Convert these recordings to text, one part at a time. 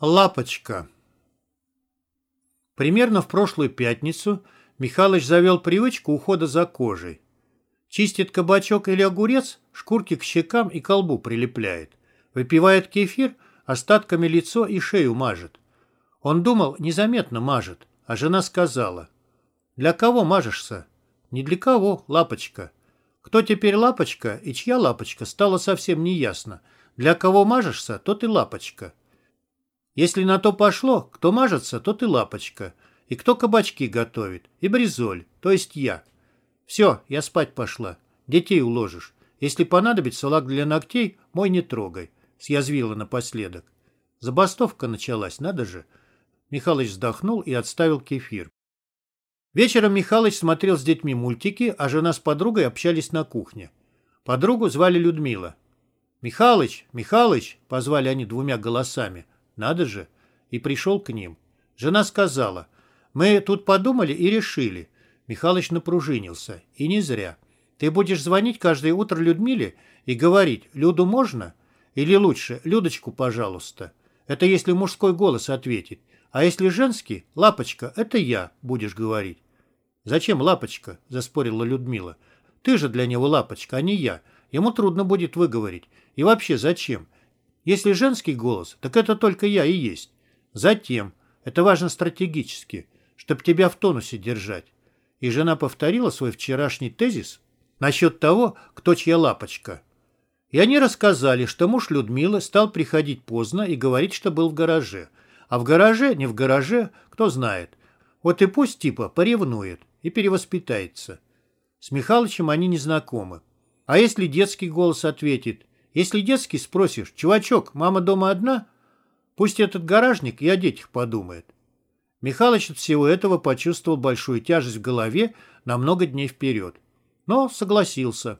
Лапочка. Примерно в прошлую пятницу Михалыч завел привычку ухода за кожей. Чистит кабачок или огурец, шкурки к щекам и колбу прилепляет. Выпивает кефир, остатками лицо и шею мажет. Он думал, незаметно мажет, а жена сказала. «Для кого мажешься?» «Не для кого, лапочка». Кто теперь лапочка и чья лапочка, стало совсем неясно. Для кого мажешься, тот и лапочка. Если на то пошло, кто мажется, тот и лапочка. И кто кабачки готовит, и бризоль, то есть я. Все, я спать пошла. Детей уложишь. Если понадобится лак для ногтей, мой не трогай. Съязвила напоследок. Забастовка началась, надо же. Михалыч вздохнул и отставил кефир. Вечером Михалыч смотрел с детьми мультики, а жена с подругой общались на кухне. Подругу звали Людмила. «Михалыч! Михалыч!» — позвали они двумя голосами. Надо же. И пришел к ним. Жена сказала, мы тут подумали и решили. Михалыч напружинился. И не зря. Ты будешь звонить каждое утро Людмиле и говорить, Люду можно? Или лучше, Людочку, пожалуйста. Это если мужской голос ответит. А если женский, лапочка, это я, будешь говорить. Зачем лапочка? Заспорила Людмила. Ты же для него лапочка, а не я. Ему трудно будет выговорить. И вообще зачем? Если женский голос, так это только я и есть. Затем, это важно стратегически, чтобы тебя в тонусе держать. И жена повторила свой вчерашний тезис насчет того, кто чья лапочка. И они рассказали, что муж Людмилы стал приходить поздно и говорить, что был в гараже. А в гараже, не в гараже, кто знает. Вот и пусть типа поревнует и перевоспитается. С Михалычем они не знакомы. А если детский голос ответит если детский спросишь, «Чувачок, мама дома одна?» Пусть этот гаражник и о детях подумает. Михалыч от всего этого почувствовал большую тяжесть в голове на много дней вперед. Но согласился.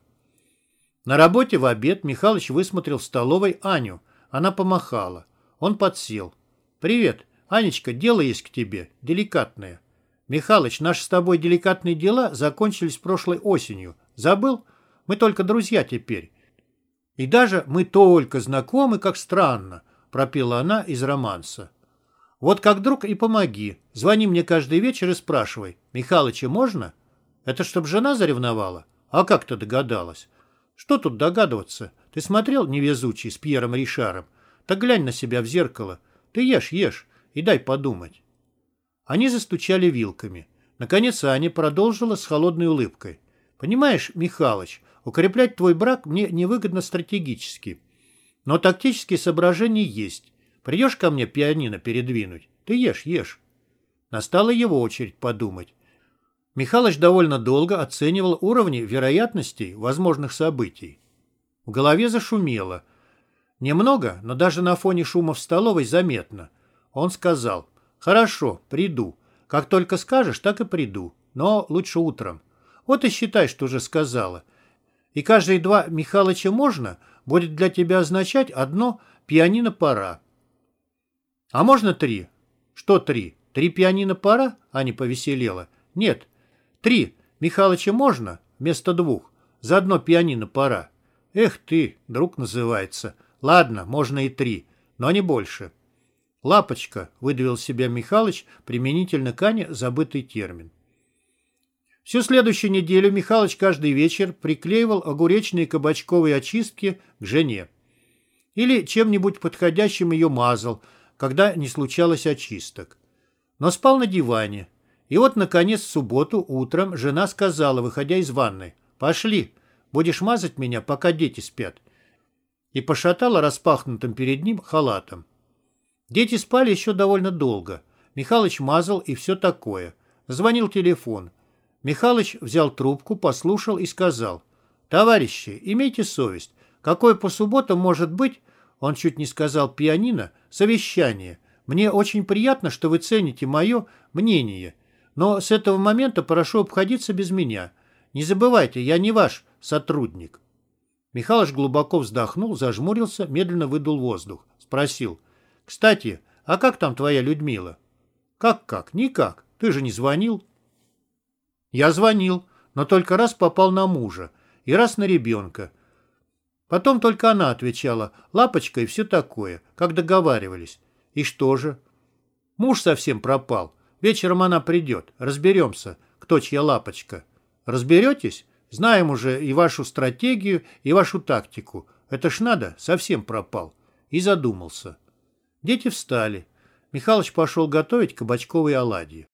На работе в обед Михалыч высмотрел в столовой Аню. Она помахала. Он подсел. «Привет. Анечка, дело есть к тебе. Деликатное». «Михалыч, наши с тобой деликатные дела закончились прошлой осенью. Забыл? Мы только друзья теперь. И даже мы только знакомы, как странно, пропела она из романса. Вот как друг и помоги. Звони мне каждый вечер и спрашивай, Михалыча можно? Это чтоб жена заревновала? А как ты догадалась? Что тут догадываться? Ты смотрел «Невезучий» с Пьером Ришаром? Так глянь на себя в зеркало. Ты ешь, ешь и дай подумать. Они застучали вилками. Наконец Аня продолжила с холодной улыбкой. «Понимаешь, Михалыч, Укреплять твой брак мне невыгодно стратегически. Но тактические соображения есть. Придешь ко мне пианино передвинуть? Ты ешь, ешь. Настала его очередь подумать. Михалыч довольно долго оценивал уровни вероятностей возможных событий. В голове зашумело. Немного, но даже на фоне шума в столовой заметно. Он сказал, «Хорошо, приду. Как только скажешь, так и приду. Но лучше утром. Вот и считай, что уже сказала и каждые два Михалыча можно будет для тебя означать одно пианино пора. А можно три? Что три? Три пианино пора? Аня повеселела. Нет, три Михалыча можно вместо двух. За одно пианино пора. Эх ты, друг называется. Ладно, можно и три, но не больше. Лапочка, выдавил себя Михалыч применительно к Ане забытый термин. Всю следующую неделю Михалыч каждый вечер приклеивал огуречные кабачковые очистки к жене. Или чем-нибудь подходящим ее мазал, когда не случалось очисток. Но спал на диване. И вот, наконец, в субботу утром жена сказала, выходя из ванной, «Пошли, будешь мазать меня, пока дети спят». И пошатала распахнутым перед ним халатом. Дети спали еще довольно долго. Михалыч мазал и все такое. Звонил телефон. Михалыч взял трубку, послушал и сказал, «Товарищи, имейте совесть. Какое по субботам может быть, он чуть не сказал пианино, совещание. Мне очень приятно, что вы цените мое мнение, но с этого момента прошу обходиться без меня. Не забывайте, я не ваш сотрудник». Михалыч глубоко вздохнул, зажмурился, медленно выдул воздух. Спросил, «Кстати, а как там твоя Людмила?» «Как-как? Никак. Ты же не звонил?» Я звонил, но только раз попал на мужа и раз на ребенка. Потом только она отвечала «лапочка» и все такое, как договаривались. И что же? Муж совсем пропал. Вечером она придет. Разберемся, кто чья лапочка. Разберетесь? Знаем уже и вашу стратегию, и вашу тактику. Это ж надо, совсем пропал. И задумался. Дети встали. Михалыч пошел готовить кабачковые оладьи.